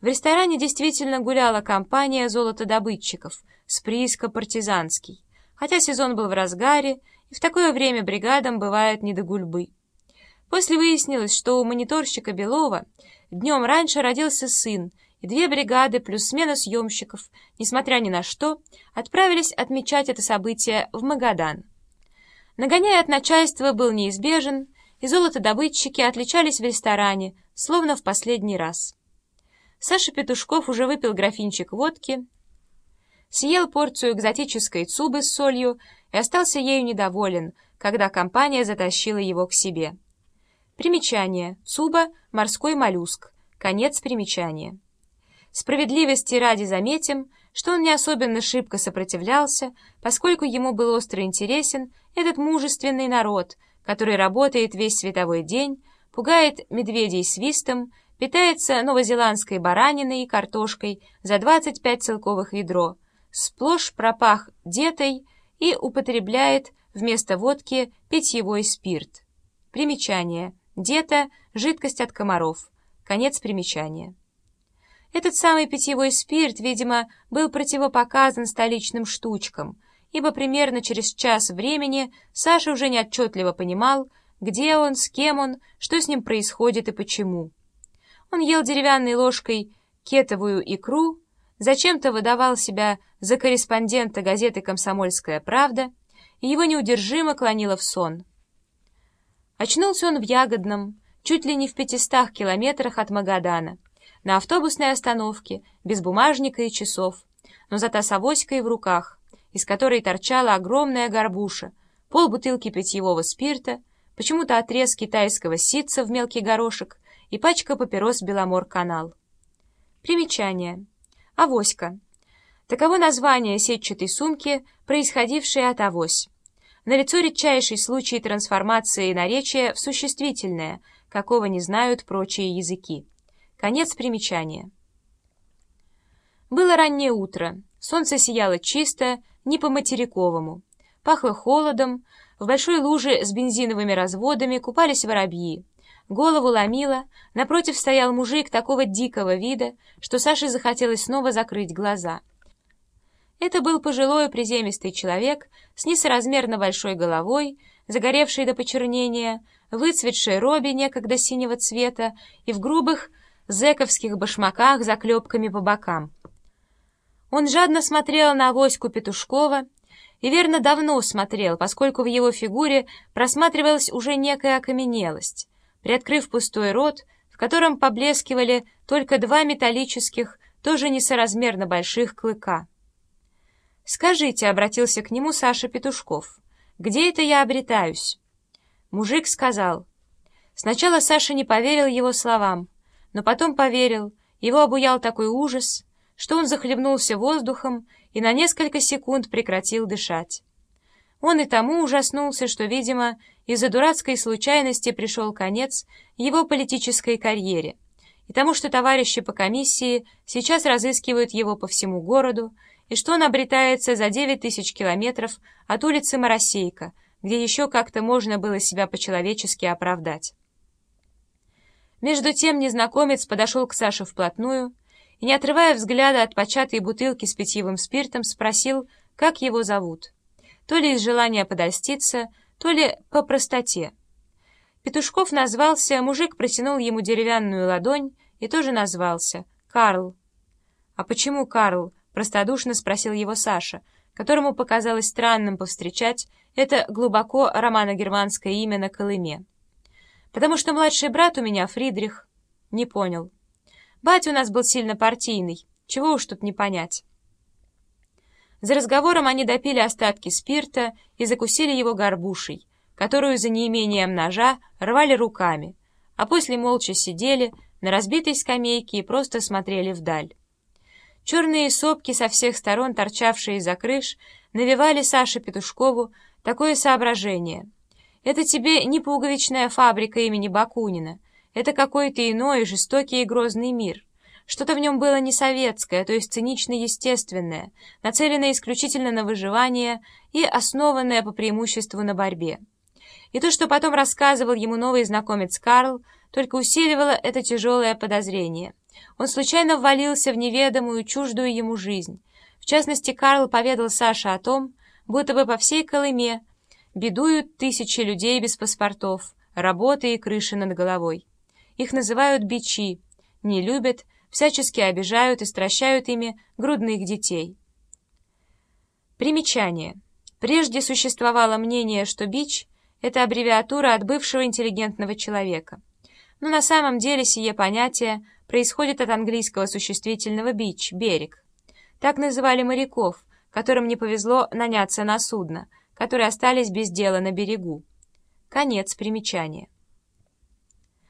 В ресторане действительно гуляла компания золотодобытчиков с прииска «Партизанский», хотя сезон был в разгаре, и в такое время бригадам бывает не до гульбы. После выяснилось, что у мониторщика Белова днем раньше родился сын, и две бригады плюс смена съемщиков, несмотря ни на что, отправились отмечать это событие в Магадан. Нагоняй от начальства был неизбежен, и золотодобытчики отличались в ресторане, словно в последний раз. Саша Петушков уже выпил графинчик водки, съел порцию экзотической цубы с солью и остался ею недоволен, когда компания затащила его к себе. Примечание. Цуба – морской моллюск. Конец примечания. Справедливости ради заметим, что он не особенно шибко сопротивлялся, поскольку ему был остро интересен этот мужественный народ, который работает весь световой день, пугает медведей свистом, Питается новозеландской бараниной и картошкой за 25 целковых ведро, сплошь пропах детой и употребляет вместо водки питьевой спирт. Примечание. Дета – жидкость от комаров. Конец примечания. Этот самый питьевой спирт, видимо, был противопоказан столичным штучкам, ибо примерно через час времени Саша уже неотчетливо понимал, где он, с кем он, что с ним происходит и почему. Он ел деревянной ложкой кетовую икру, зачем-то выдавал себя за корреспондента газеты «Комсомольская правда», и его неудержимо клонило в сон. Очнулся он в Ягодном, чуть ли не в пятистах километрах от Магадана, на автобусной остановке, без бумажника и часов, но зато с авоськой в руках, из которой торчала огромная горбуша, полбутылки питьевого спирта, почему-то отрез китайского ситца в мелкий горошек и пачка папирос «Беломор-канал». Примечание. Авоська. Таково название сетчатой сумки, происходившей от авось. Налицо редчайший случай трансформации наречия в существительное, какого не знают прочие языки. Конец примечания. Было раннее утро. Солнце сияло чисто, не по-материковому. Пахло холодом, в большой луже с бензиновыми разводами купались воробьи. Голову ломило, напротив стоял мужик такого дикого вида, что Саше захотелось снова закрыть глаза. Это был пожилой приземистый человек с несоразмерно большой головой, загоревшей до почернения, выцветшей робе некогда синего цвета и в грубых зэковских башмаках заклепками по бокам. Он жадно смотрел на авоську Петушкова и верно давно смотрел, поскольку в его фигуре просматривалась уже некая окаменелость приоткрыв пустой рот, в котором поблескивали только два металлических, тоже несоразмерно больших клыка. «Скажите», — обратился к нему Саша Петушков, — «где это я обретаюсь?» Мужик сказал. Сначала Саша не поверил его словам, но потом поверил, его обуял такой ужас, что он захлебнулся воздухом и на несколько секунд прекратил дышать. Он и тому ужаснулся, что, видимо, из-за дурацкой случайности пришел конец его политической карьере, и тому, что товарищи по комиссии сейчас разыскивают его по всему городу, и что он обретается за 9 тысяч километров от улицы Моросейка, где еще как-то можно было себя по-человечески оправдать. Между тем незнакомец подошел к Саше вплотную и, не отрывая взгляда от початой бутылки с питьевым спиртом, спросил, как его зовут то ли из желания подольститься, то ли по простоте. Петушков назвался, мужик протянул ему деревянную ладонь и тоже назвался — Карл. «А почему Карл?» — простодушно спросил его Саша, которому показалось странным повстречать это глубоко романо-германское имя на Колыме. «Потому что младший брат у меня Фридрих». «Не понял». «Батя у нас был сильно партийный, чего уж тут не понять». За разговором они допили остатки спирта и закусили его горбушей, которую за неимением ножа рвали руками, а после молча сидели на разбитой скамейке и просто смотрели вдаль. Черные сопки со всех сторон, торчавшие из-за крыш, навевали Саше Петушкову такое соображение. Это тебе не пуговичная фабрика имени Бакунина, это какой-то иной, жестокий и грозный мир. Что-то в нем было не советское, то есть цинично-естественное, нацеленное исключительно на выживание и основанное по преимуществу на борьбе. И то, что потом рассказывал ему новый знакомец Карл, только усиливало это тяжелое подозрение. Он случайно ввалился в неведомую, чуждую ему жизнь. В частности, Карл поведал Саше о том, будто бы по всей Колыме бедуют тысячи людей без паспортов, работы и крыши над головой. Их называют бичи, не любят, всячески обижают и стращают ими грудных детей. Примечание. Прежде существовало мнение, что бич — это аббревиатура от бывшего интеллигентного человека. Но на самом деле сие понятие происходит от английского существительного «бич» — «берег». Так называли моряков, которым не повезло наняться на судно, которые остались без дела на берегу. Конец примечания.